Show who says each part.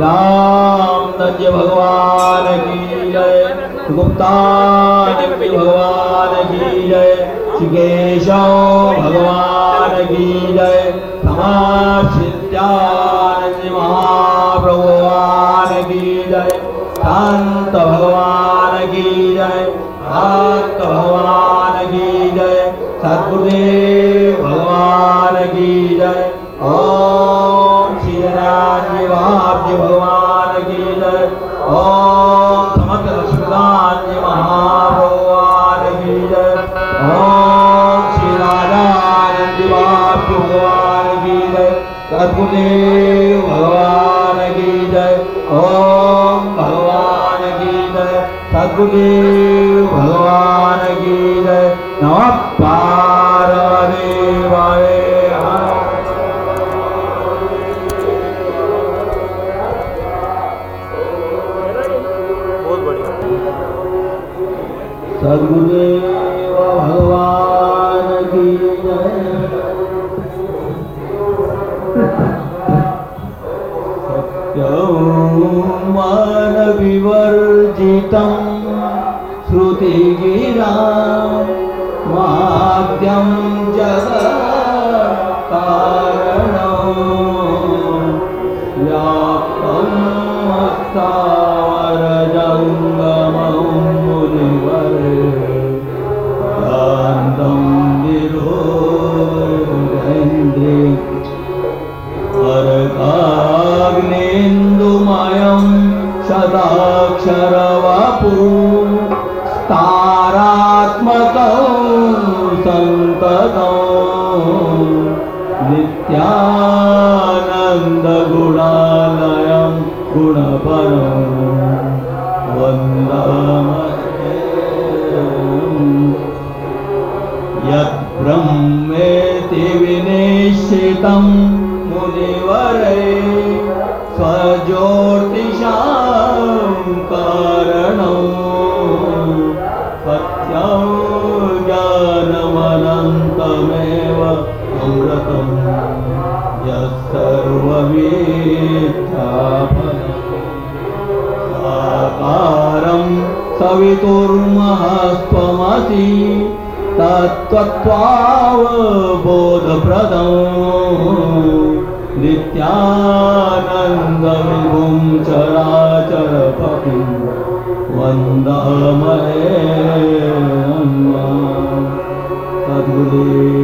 Speaker 1: राम धन्य भगवान की जय। गुप्ता भगवान की जय। श्री केशव युक्तं श्रुतिगिरा माद्यं च कुर्महस्त्वमसि तत्त्वबोधप्रदम् नित्यागन्दविभुं चराचरपतिं तद्गुरे